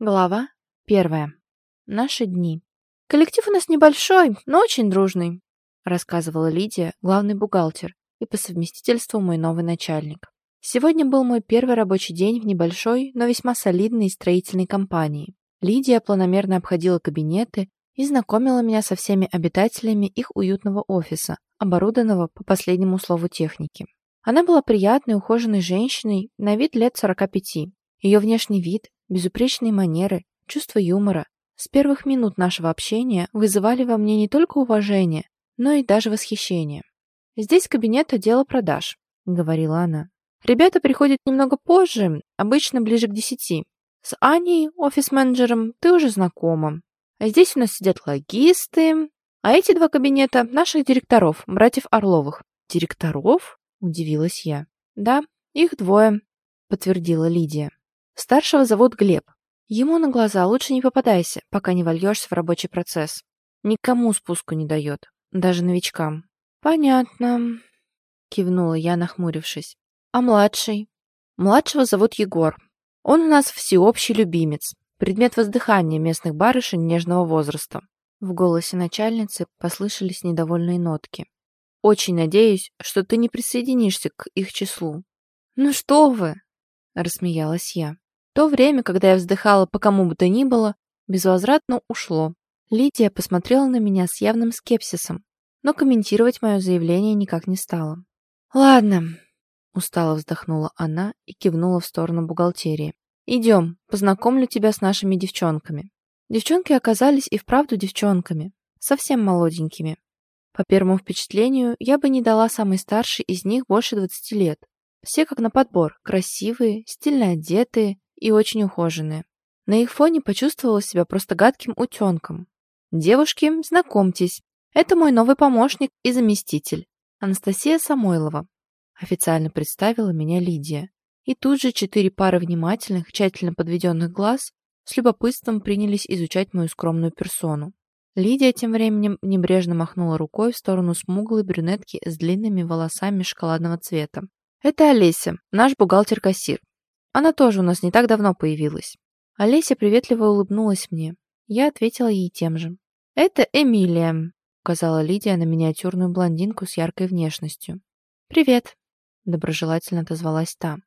Глава первая. Наши дни. «Коллектив у нас небольшой, но очень дружный», рассказывала Лидия, главный бухгалтер и по совместительству мой новый начальник. Сегодня был мой первый рабочий день в небольшой, но весьма солидной строительной компании. Лидия планомерно обходила кабинеты и знакомила меня со всеми обитателями их уютного офиса, оборудованного по последнему слову техники. Она была приятной, ухоженной женщиной, на вид лет 45. Ее внешний вид, безупречные манеры, чувство юмора с первых минут нашего общения вызывали во мне не только уважение, но и даже восхищение. «Здесь кабинет отдела продаж», — говорила она. «Ребята приходят немного позже, обычно ближе к десяти. С Аней, офис-менеджером, ты уже знакома. А здесь у нас сидят логисты, а эти два кабинета наших директоров, братьев Орловых». «Директоров?» — удивилась я. «Да, их двое», — подтвердила Лидия. Старшего зовут Глеб. Ему на глаза лучше не попадайся, пока не вольешься в рабочий процесс. Никому спуску не дает, даже новичкам. Понятно, кивнула я, нахмурившись. А младший? Младшего зовут Егор. Он у нас всеобщий любимец, предмет воздыхания местных барышень нежного возраста. В голосе начальницы послышались недовольные нотки. Очень надеюсь, что ты не присоединишься к их числу. Ну что вы, рассмеялась я. То время, когда я вздыхала по кому бы то ни было, безвозвратно ушло. Лидия посмотрела на меня с явным скепсисом, но комментировать мое заявление никак не стала. «Ладно», — устало вздохнула она и кивнула в сторону бухгалтерии. «Идем, познакомлю тебя с нашими девчонками». Девчонки оказались и вправду девчонками, совсем молоденькими. По первому впечатлению, я бы не дала самой старшей из них больше двадцати лет. Все как на подбор, красивые, стильно одетые, и очень ухоженные. На их фоне почувствовала себя просто гадким утенком. «Девушки, знакомьтесь, это мой новый помощник и заместитель, Анастасия Самойлова», официально представила меня Лидия. И тут же четыре пары внимательных, тщательно подведенных глаз с любопытством принялись изучать мою скромную персону. Лидия тем временем небрежно махнула рукой в сторону смуглой брюнетки с длинными волосами шоколадного цвета. «Это Олеся, наш бухгалтер-кассир. Она тоже у нас не так давно появилась. Олеся приветливо улыбнулась мне. Я ответила ей тем же. «Это Эмилия», — указала Лидия на миниатюрную блондинку с яркой внешностью. «Привет», — доброжелательно отозвалась та.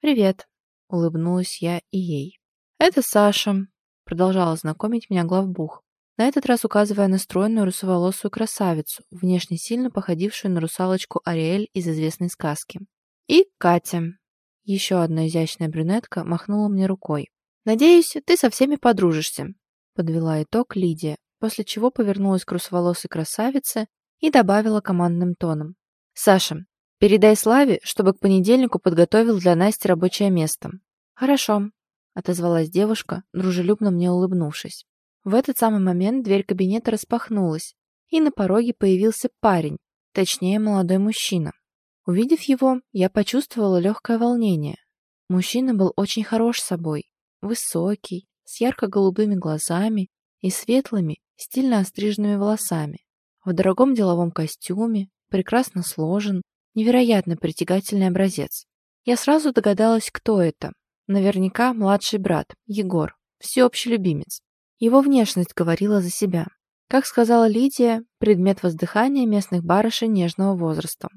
«Привет», — улыбнулась я и ей. «Это Саша», — продолжала знакомить меня главбух, на этот раз указывая на стройную русоволосую красавицу, внешне сильно походившую на русалочку Ариэль из известной сказки. «И Катя», еще одна изящная брюнетка махнула мне рукой. «Надеюсь, ты со всеми подружишься», — подвела итог Лидия, после чего повернулась к русоволосой красавице и добавила командным тоном. «Саша, передай Славе, чтобы к понедельнику подготовил для Насти рабочее место». «Хорошо», — отозвалась девушка, дружелюбно мне улыбнувшись. В этот самый момент дверь кабинета распахнулась, и на пороге появился парень, точнее молодой мужчина. Увидев его, я почувствовала легкое волнение. Мужчина был очень хорош собой, высокий, с ярко-голубыми глазами и светлыми, стильно остриженными волосами. В дорогом деловом костюме, прекрасно сложен, невероятно притягательный образец. Я сразу догадалась, кто это. Наверняка младший брат, Егор, всеобщий любимец. Его внешность говорила за себя. Как сказала Лидия, предмет воздыхания местных барышей нежного возраста.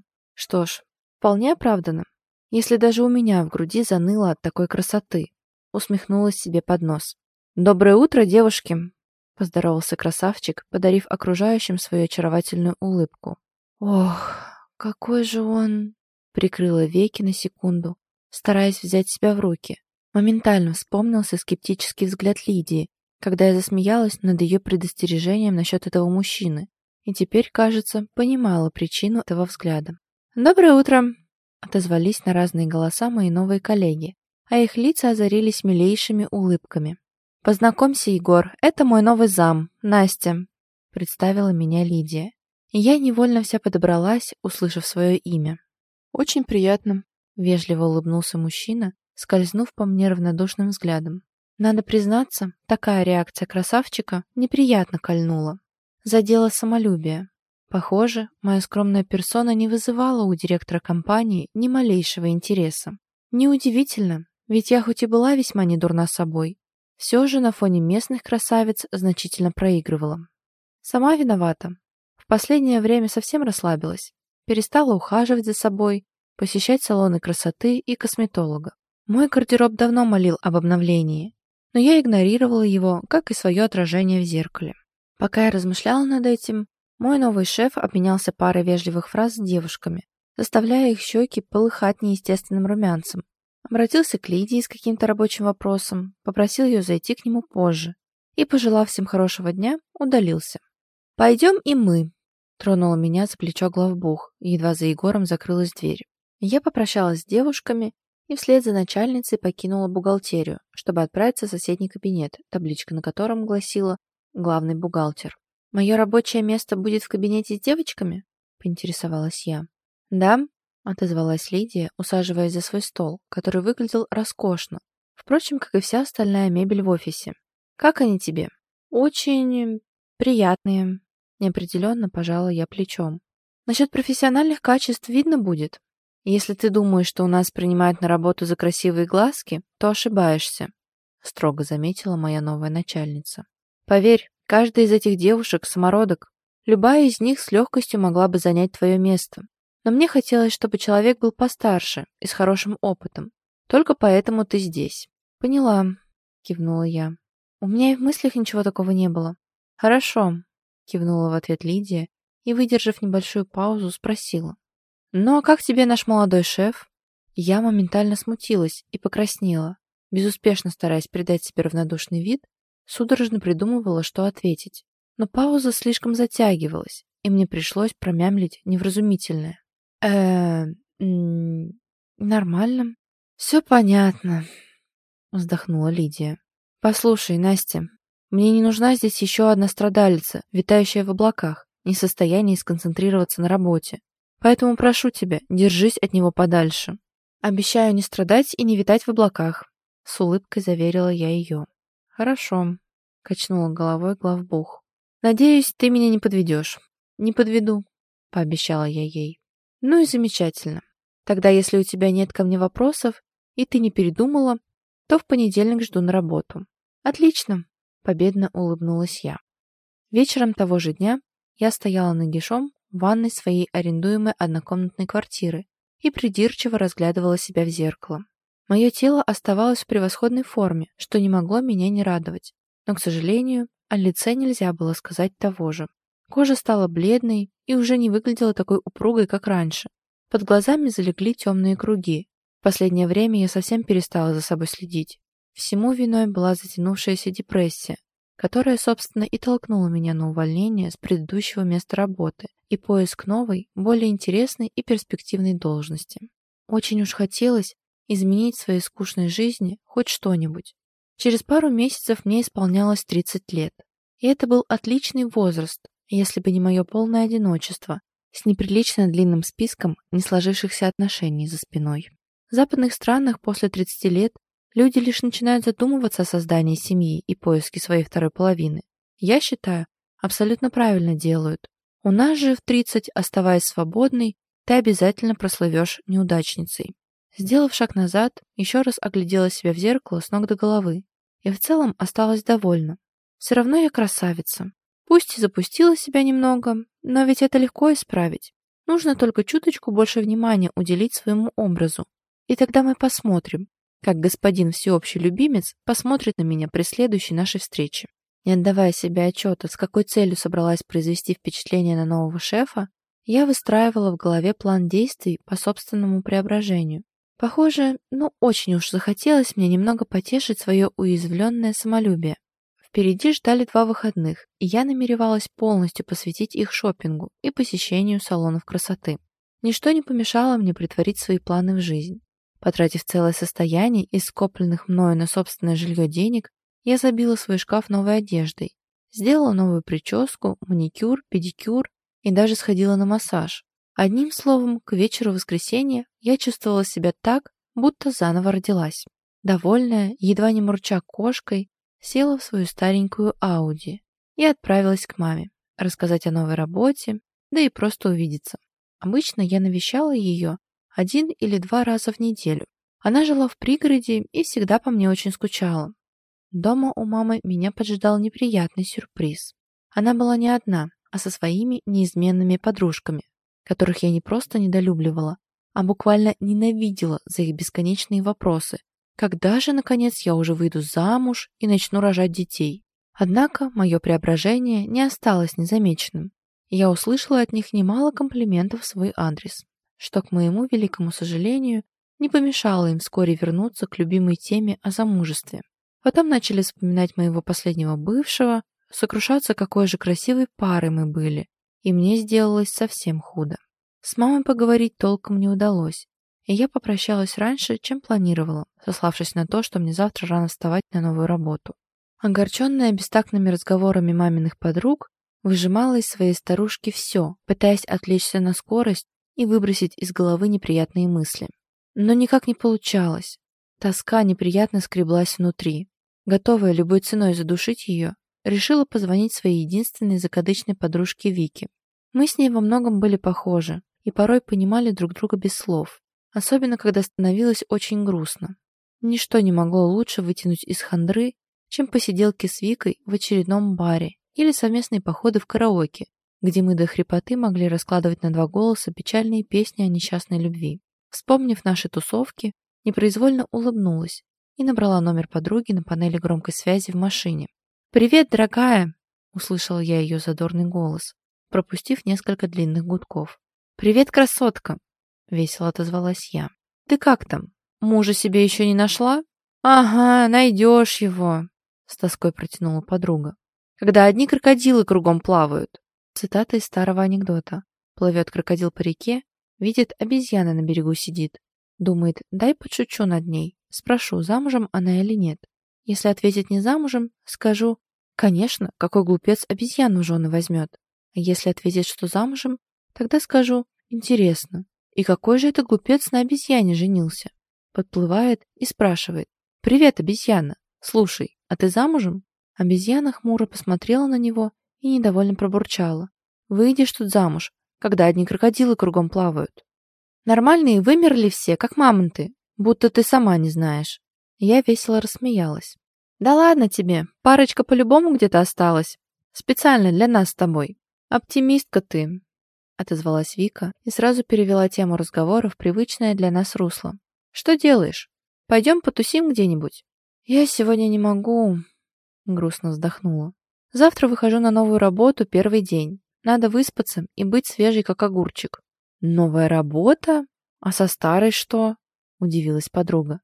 Что ж, вполне оправдано. Если даже у меня в груди заныло от такой красоты. Усмехнулась себе под нос. «Доброе утро, девушки!» Поздоровался красавчик, подарив окружающим свою очаровательную улыбку. «Ох, какой же он...» Прикрыла веки на секунду, стараясь взять себя в руки. Моментально вспомнился скептический взгляд Лидии, когда я засмеялась над ее предостережением насчет этого мужчины, и теперь, кажется, понимала причину этого взгляда. «Доброе утро!» — отозвались на разные голоса мои новые коллеги, а их лица озарились милейшими улыбками. «Познакомься, Егор, это мой новый зам, Настя», — представила меня Лидия. И я невольно вся подобралась, услышав свое имя. «Очень приятно», — вежливо улыбнулся мужчина, скользнув по мне равнодушным взглядом. Надо признаться, такая реакция красавчика неприятно кольнула. Задела самолюбие. Похоже, моя скромная персона не вызывала у директора компании ни малейшего интереса. Неудивительно, ведь я хоть и была весьма недурна собой, все же на фоне местных красавиц значительно проигрывала. Сама виновата. В последнее время совсем расслабилась. Перестала ухаживать за собой, посещать салоны красоты и косметолога. Мой гардероб давно молил об обновлении, но я игнорировала его, как и свое отражение в зеркале. Пока я размышляла над этим, мой новый шеф обменялся парой вежливых фраз с девушками, заставляя их щеки полыхать неестественным румянцем. Обратился к Лидии с каким-то рабочим вопросом, попросил ее зайти к нему позже и, пожелав всем хорошего дня, удалился. «Пойдем и мы», — тронула меня за плечо главбух, едва за Егором закрылась дверь. Я попрощалась с девушками и вслед за начальницей покинула бухгалтерию, чтобы отправиться в соседний кабинет, табличка на котором гласила «Главный бухгалтер». «Мое рабочее место будет в кабинете с девочками?» — поинтересовалась я. «Да», — отозвалась Лидия, усаживаясь за свой стол, который выглядел роскошно, впрочем, как и вся остальная мебель в офисе. «Как они тебе?» «Очень приятные», — неопределенно пожала я плечом. «Насчет профессиональных качеств видно будет. Если ты думаешь, что у нас принимают на работу за красивые глазки, то ошибаешься», — строго заметила моя новая начальница. «Поверь, каждая из этих девушек — самородок. Любая из них с легкостью могла бы занять твое место. Но мне хотелось, чтобы человек был постарше и с хорошим опытом. Только поэтому ты здесь». «Поняла», — кивнула я. «У меня и в мыслях ничего такого не было». «Хорошо», — кивнула в ответ Лидия и, выдержав небольшую паузу, спросила. «Ну а как тебе наш молодой шеф?» Я моментально смутилась и покраснела, безуспешно стараясь придать себе равнодушный вид, судорожно придумывала, что ответить. Но пауза слишком затягивалась, и мне пришлось промямлить невразумительное. э нормально. Все понятно», — вздохнула Лидия. «Послушай, Настя, мне не нужна здесь еще одна страдалица, витающая в облаках, не в состоянии сконцентрироваться на работе. Поэтому прошу тебя, держись от него подальше. Обещаю не страдать и не витать в облаках», — с улыбкой заверила я ее. «Хорошо», — качнула головой главбух. «Надеюсь, ты меня не подведешь». «Не подведу», — пообещала я ей. «Ну и замечательно. Тогда, если у тебя нет ко мне вопросов, и ты не передумала, то в понедельник жду на работу». «Отлично», — победно улыбнулась я. Вечером того же дня я стояла нагишом в ванной своей арендуемой однокомнатной квартиры и придирчиво разглядывала себя в зеркало. Мое тело оставалось в превосходной форме, что не могло меня не радовать. Но, к сожалению, о лице нельзя было сказать того же. Кожа стала бледной и уже не выглядела такой упругой, как раньше. Под глазами залегли темные круги. В последнее время я совсем перестала за собой следить. Всему виной была затянувшаяся депрессия, которая, собственно, и толкнула меня на увольнение с предыдущего места работы и поиск новой, более интересной и перспективной должности. Очень уж хотелось изменить в своей скучной жизни хоть что-нибудь. Через пару месяцев мне исполнялось 30 лет. И это был отличный возраст, если бы не мое полное одиночество, с неприлично длинным списком не сложившихся отношений за спиной. В западных странах после 30 лет люди лишь начинают задумываться о создании семьи и поиске своей второй половины. Я считаю, абсолютно правильно делают. У нас же в 30, оставаясь свободной, ты обязательно прослывешь неудачницей. Сделав шаг назад, еще раз оглядела себя в зеркало с ног до головы и в целом осталась довольна. Все равно я красавица. Пусть и запустила себя немного, но ведь это легко исправить. Нужно только чуточку больше внимания уделить своему образу. И тогда мы посмотрим, как господин всеобщий любимец посмотрит на меня при следующей нашей встрече. Не отдавая себе отчета, с какой целью собралась произвести впечатление на нового шефа, я выстраивала в голове план действий по собственному преображению. Похоже, ну очень уж захотелось мне немного потешить свое уязвленное самолюбие. Впереди ждали два выходных, и я намеревалась полностью посвятить их шопингу и посещению салонов красоты. Ничто не помешало мне притворить свои планы в жизнь. Потратив целое состояние из скопленных мною на собственное жилье денег, я забила свой шкаф новой одеждой, сделала новую прическу, маникюр, педикюр и даже сходила на массаж. Одним словом, к вечеру воскресенья я чувствовала себя так, будто заново родилась. Довольная, едва не мурча кошкой, села в свою старенькую Ауди и отправилась к маме, рассказать о новой работе, да и просто увидеться. Обычно я навещала ее один или два раза в неделю. Она жила в пригороде и всегда по мне очень скучала. Дома у мамы меня поджидал неприятный сюрприз. Она была не одна, а со своими неизменными подружками, которых я не просто недолюбливала, а буквально ненавидела за их бесконечные вопросы. Когда же, наконец, я уже выйду замуж и начну рожать детей? Однако мое преображение не осталось незамеченным. Я услышала от них немало комплиментов в свой адрес, что, к моему великому сожалению, не помешало им вскоре вернуться к любимой теме о замужестве. Потом начали вспоминать моего последнего бывшего, сокрушаться, какой же красивой парой мы были, и мне сделалось совсем худо. С мамой поговорить толком не удалось, и я попрощалась раньше, чем планировала, сославшись на то, что мне завтра рано вставать на новую работу. Огорченная бестактными разговорами маминых подруг, выжимала из своей старушки все, пытаясь отвлечься на скорость и выбросить из головы неприятные мысли. Но никак не получалось. Тоска неприятно скреблась внутри. Готовая любой ценой задушить ее, решила позвонить своей единственной закадычной подружке Вике. Мы с ней во многом были похожи и порой понимали друг друга без слов, особенно когда становилось очень грустно. Ничто не могло лучше вытянуть из хандры, чем посиделки с Викой в очередном баре или совместные походы в караоке, где мы до хрипоты могли раскладывать на два голоса печальные песни о несчастной любви. Вспомнив наши тусовки, непроизвольно улыбнулась и набрала номер подруги на панели громкой связи в машине. «Привет, дорогая!» — услышала я ее задорный голос, пропустив несколько длинных гудков. «Привет, красотка!» — весело отозвалась я. «Ты как там? Мужа себе еще не нашла?» «Ага, найдешь его!» — с тоской протянула подруга. «Когда одни крокодилы кругом плавают!» Цитата из старого анекдота. Плывет крокодил по реке, видит, обезьяна на берегу сидит. Думает, дай подшучу над ней, спрошу, замужем она или нет. Если ответит не замужем, скажу, конечно, какой глупец обезьяну жены возьмет. А если ответит, что замужем, тогда скажу, интересно, и какой же это глупец на обезьяне женился? Подплывает и спрашивает, привет, обезьяна, слушай, а ты замужем? Обезьяна хмуро посмотрела на него и недовольно пробурчала. Выйдешь тут замуж, когда одни крокодилы кругом плавают. Нормальные вымерли все, как мамонты, будто ты сама не знаешь. Я весело рассмеялась. «Да ладно тебе, парочка по-любому где-то осталась. Специально для нас с тобой. Оптимистка ты», — отозвалась Вика и сразу перевела тему разговора в привычное для нас русло. «Что делаешь? Пойдем потусим где-нибудь?» «Я сегодня не могу», — грустно вздохнула. «Завтра выхожу на новую работу первый день. Надо выспаться и быть свежей, как огурчик». «Новая работа? А со старой что?» — удивилась подруга.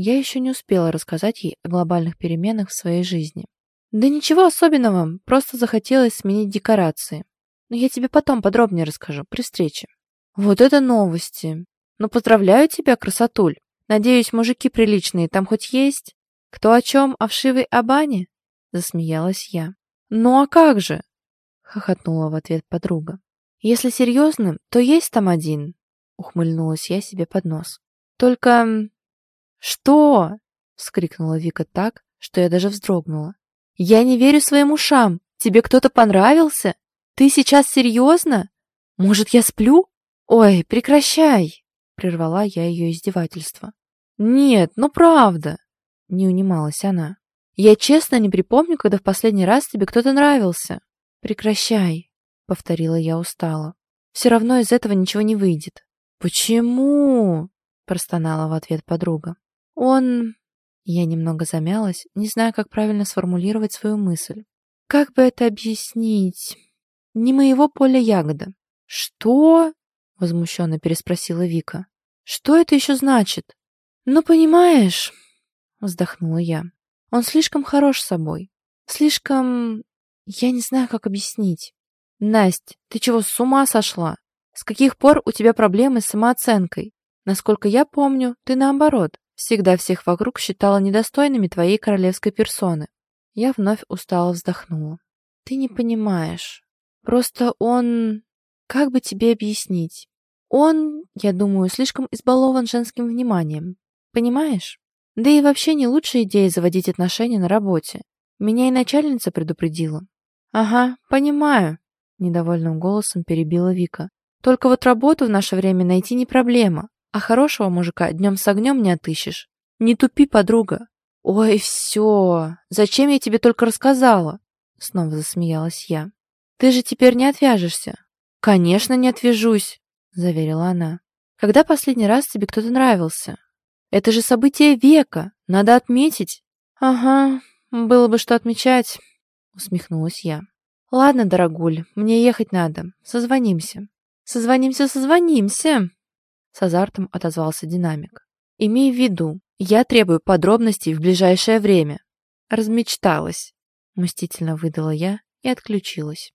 Я еще не успела рассказать ей о глобальных переменах в своей жизни. Да ничего особенного, просто захотелось сменить декорации. Но я тебе потом подробнее расскажу, при встрече. Вот это новости. Ну, поздравляю тебя, красотуль. Надеюсь, мужики приличные там хоть есть? Кто о чем, о вшивой Абане? Засмеялась я. Ну а как же? Хохотнула в ответ подруга. Если серьезно, то есть там один. Ухмыльнулась я себе под нос. Только «Что?» — вскрикнула Вика так, что я даже вздрогнула. «Я не верю своим ушам! Тебе кто-то понравился? Ты сейчас серьезно? Может, я сплю? Ой, прекращай!» — прервала я ее издевательство. «Нет, ну правда!» — не унималась она. «Я честно не припомню, когда в последний раз тебе кто-то нравился». «Прекращай!» — повторила я устало. «Все равно из этого ничего не выйдет». «Почему?» — простонала в ответ подруга. Он... Я немного замялась, не зная, как правильно сформулировать свою мысль. Как бы это объяснить? Не моего поля ягода. Что? Возмущенно переспросила Вика. Что это еще значит? Ну, понимаешь, вздохнула я. Он слишком хорош собой. Слишком... Я не знаю, как объяснить. Насть, ты чего, с ума сошла? С каких пор у тебя проблемы с самооценкой? Насколько я помню, ты наоборот, всегда всех вокруг считала недостойными твоей королевской персоны. Я вновь устало вздохнула. Ты не понимаешь. Просто он... Как бы тебе объяснить? Он, я думаю, слишком избалован женским вниманием. Понимаешь? Да и вообще не лучшая идея заводить отношения на работе. Меня и начальница предупредила. Ага, понимаю, недовольным голосом перебила Вика. Только вот работу в наше время найти не проблема. А хорошего мужика днем с огнем не отыщешь. Не тупи, подруга. «Ой, все! Зачем я тебе только рассказала?» Снова засмеялась я. «Ты же теперь не отвяжешься». «Конечно, не отвяжусь», — заверила она. «Когда последний раз тебе кто-то нравился? Это же событие века, надо отметить». «Ага, было бы что отмечать», — усмехнулась я. «Ладно, дорогуль, мне ехать надо. Созвонимся». «Созвонимся, созвонимся!» С азартом отозвался динамик. «Имей в виду, я требую подробностей в ближайшее время». «Размечталась», — мстительно выдала я и отключилась.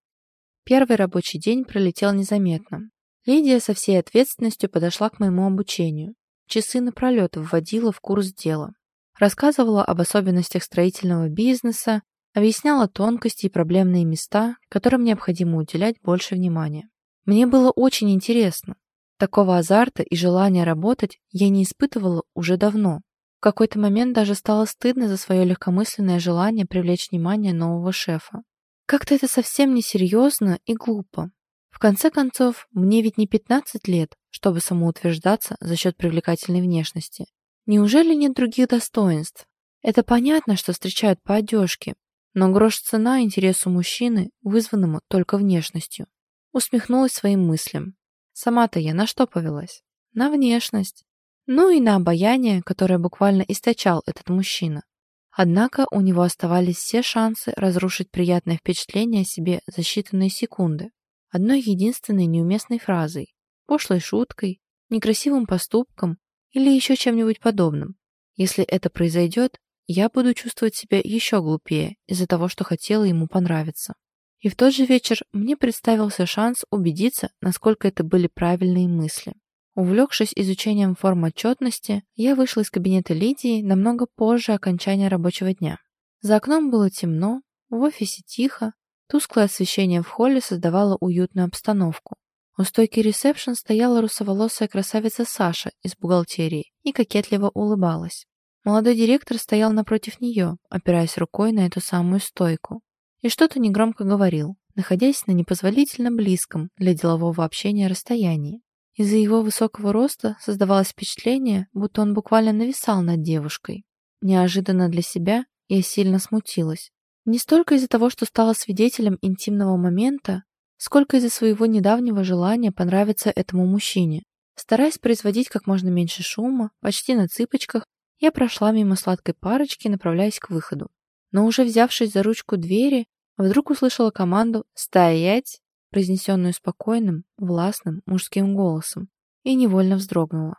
Первый рабочий день пролетел незаметно. Лидия со всей ответственностью подошла к моему обучению. Часы напролет вводила в курс дела. Рассказывала об особенностях строительного бизнеса, объясняла тонкости и проблемные места, которым необходимо уделять больше внимания. Мне было очень интересно. Такого азарта и желания работать я не испытывала уже давно. В какой-то момент даже стало стыдно за свое легкомысленное желание привлечь внимание нового шефа. Как-то это совсем несерьезно и глупо. В конце концов, мне ведь не 15 лет, чтобы самоутверждаться за счет привлекательной внешности. Неужели нет других достоинств? Это понятно, что встречают по одежке, но грош цена интересу мужчины, вызванному только внешностью. Усмехнулась своим мыслям. Сама-то я на что повелась? На внешность. Ну и на обаяние, которое буквально источал этот мужчина. Однако у него оставались все шансы разрушить приятное впечатление о себе за считанные секунды. Одной единственной неуместной фразой, пошлой шуткой, некрасивым поступком или еще чем-нибудь подобным. Если это произойдет, я буду чувствовать себя еще глупее из-за того, что хотела ему понравиться. И в тот же вечер мне представился шанс убедиться, насколько это были правильные мысли. Увлекшись изучением форм отчетности, я вышла из кабинета Лидии намного позже окончания рабочего дня. За окном было темно, в офисе тихо, тусклое освещение в холле создавало уютную обстановку. У стойки ресепшн стояла русоволосая красавица Саша из бухгалтерии и кокетливо улыбалась. Молодой директор стоял напротив нее, опираясь рукой на эту самую стойку и что-то негромко говорил, находясь на непозволительно близком для делового общения расстоянии. Из-за его высокого роста создавалось впечатление, будто он буквально нависал над девушкой. Неожиданно для себя я сильно смутилась. Не столько из-за того, что стала свидетелем интимного момента, сколько из-за своего недавнего желания понравиться этому мужчине. Стараясь производить как можно меньше шума, почти на цыпочках, я прошла мимо сладкой парочки, направляясь к выходу. Но уже взявшись за ручку двери, Вдруг услышала команду «Стоять!», произнесенную спокойным, властным мужским голосом, и невольно вздрогнула.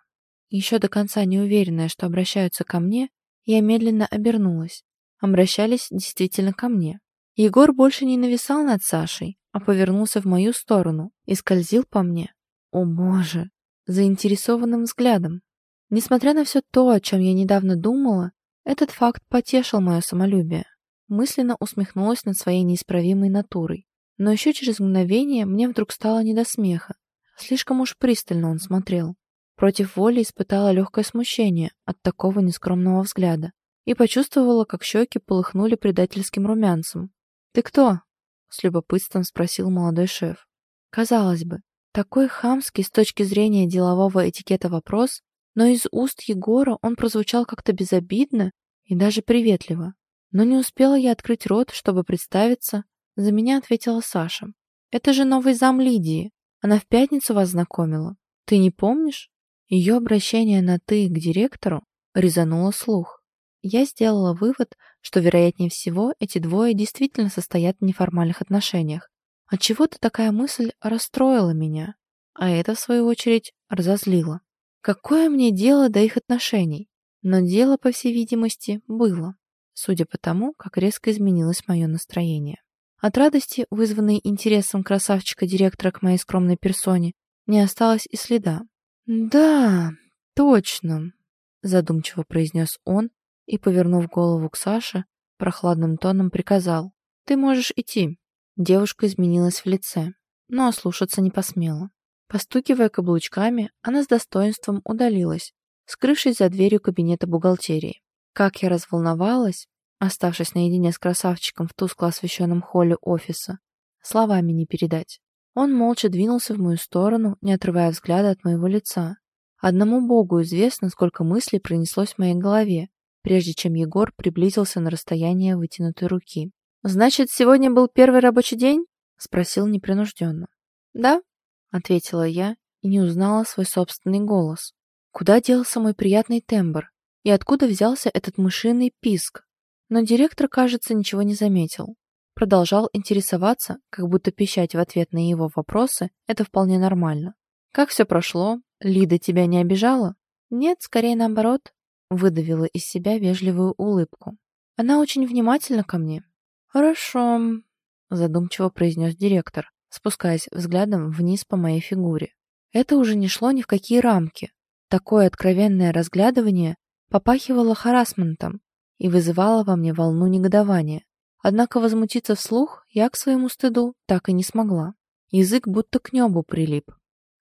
Еще до конца неуверенная, что обращаются ко мне, я медленно обернулась. Обращались действительно ко мне. Егор больше не нависал над Сашей, а повернулся в мою сторону и скользил по мне. О боже! Заинтересованным взглядом. Несмотря на все то, о чем я недавно думала, этот факт потешил мое самолюбие. Мысленно усмехнулась над своей неисправимой натурой. Но еще через мгновение мне вдруг стало не до смеха. Слишком уж пристально он смотрел. Против воли испытала легкое смущение от такого нескромного взгляда и почувствовала, как щеки полыхнули предательским румянцем. «Ты кто?» — с любопытством спросил молодой шеф. Казалось бы, такой хамский с точки зрения делового этикета вопрос, но из уст Егора он прозвучал как-то безобидно и даже приветливо. Но не успела я открыть рот, чтобы представиться. За меня ответила Саша. «Это же новый зам Лидии. Она в пятницу вас знакомила. Ты не помнишь?» Ее обращение на «ты» к директору резануло слух. Я сделала вывод, что, вероятнее всего, эти двое действительно состоят в неформальных отношениях. Отчего-то такая мысль расстроила меня, а это, в свою очередь, разозлило. Какое мне дело до их отношений? Но дело, по всей видимости, было судя по тому, как резко изменилось мое настроение. От радости, вызванной интересом красавчика-директора к моей скромной персоне, не осталось и следа. «Да, точно», — задумчиво произнес он и, повернув голову к Саше, прохладным тоном приказал. «Ты можешь идти». Девушка изменилась в лице, но ослушаться не посмела. Постукивая каблучками, она с достоинством удалилась, скрывшись за дверью кабинета бухгалтерии. Как я разволновалась, оставшись наедине с красавчиком в тускло освещенном холле офиса. Словами не передать. Он молча двинулся в мою сторону, не отрывая взгляда от моего лица. Одному Богу известно, сколько мыслей пронеслось в моей голове, прежде чем Егор приблизился на расстояние вытянутой руки. «Значит, сегодня был первый рабочий день?» — спросил непринужденно. «Да», — ответила я и не узнала свой собственный голос. Куда делся мой приятный тембр? И откуда взялся этот мышиный писк? Но директор, кажется, ничего не заметил. Продолжал интересоваться, как будто пищать в ответ на его вопросы — это вполне нормально. «Как все прошло? Лида тебя не обижала?» «Нет, скорее наоборот», — выдавила из себя вежливую улыбку. «Она очень внимательна ко мне». «Хорошо», — задумчиво произнес директор, спускаясь взглядом вниз по моей фигуре. Это уже не шло ни в какие рамки. Такое откровенное разглядывание попахивало харасментом и вызывало во мне волну негодования. Однако возмутиться вслух я к своему стыду так и не смогла. Язык будто к небу прилип.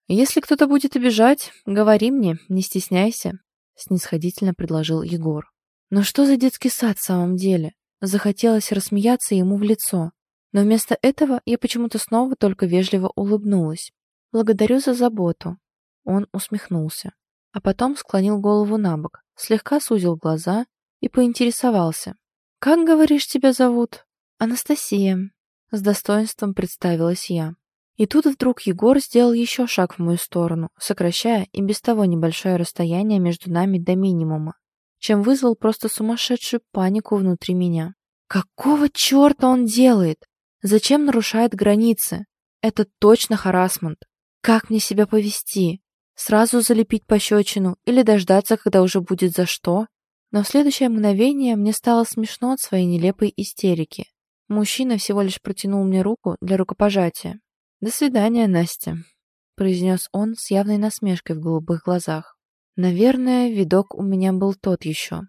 «Если кто-то будет обижать, говори мне, не стесняйся», — снисходительно предложил Егор. «Но что за детский сад в самом деле?» Захотелось рассмеяться ему в лицо, но вместо этого я почему-то снова только вежливо улыбнулась. «Благодарю за заботу». Он усмехнулся, а потом склонил голову на бок, слегка сузил глаза и поинтересовался. «Как, говоришь, тебя зовут?» «Анастасия», — с достоинством представилась я. И тут вдруг Егор сделал еще шаг в мою сторону, сокращая и без того небольшое расстояние между нами до минимума, чем вызвал просто сумасшедшую панику внутри меня. Какого черта он делает? Зачем нарушает границы? Это точно харасмент. Как мне себя повести? Сразу залепить пощечину или дождаться, когда уже будет за что? Но в следующее мгновение мне стало смешно от своей нелепой истерики. Мужчина всего лишь протянул мне руку для рукопожатия. «До свидания, Настя», — произнес он с явной насмешкой в голубых глазах. Наверное, видок у меня был тот еще.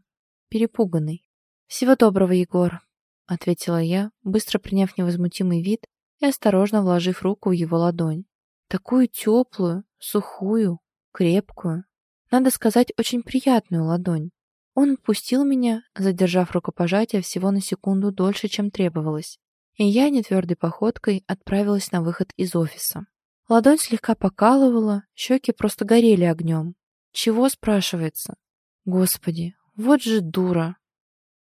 Перепуганный. «Всего доброго, Егор», — ответила я, быстро приняв невозмутимый вид и осторожно вложив руку в его ладонь. Такую теплую, сухую, крепкую. Надо сказать, очень приятную ладонь. Он отпустил меня, задержав рукопожатие всего на секунду дольше, чем требовалось. И я нетвердой походкой отправилась на выход из офиса. Ладонь слегка покалывала, щеки просто горели огнем. Чего, спрашивается? Господи, вот же дура.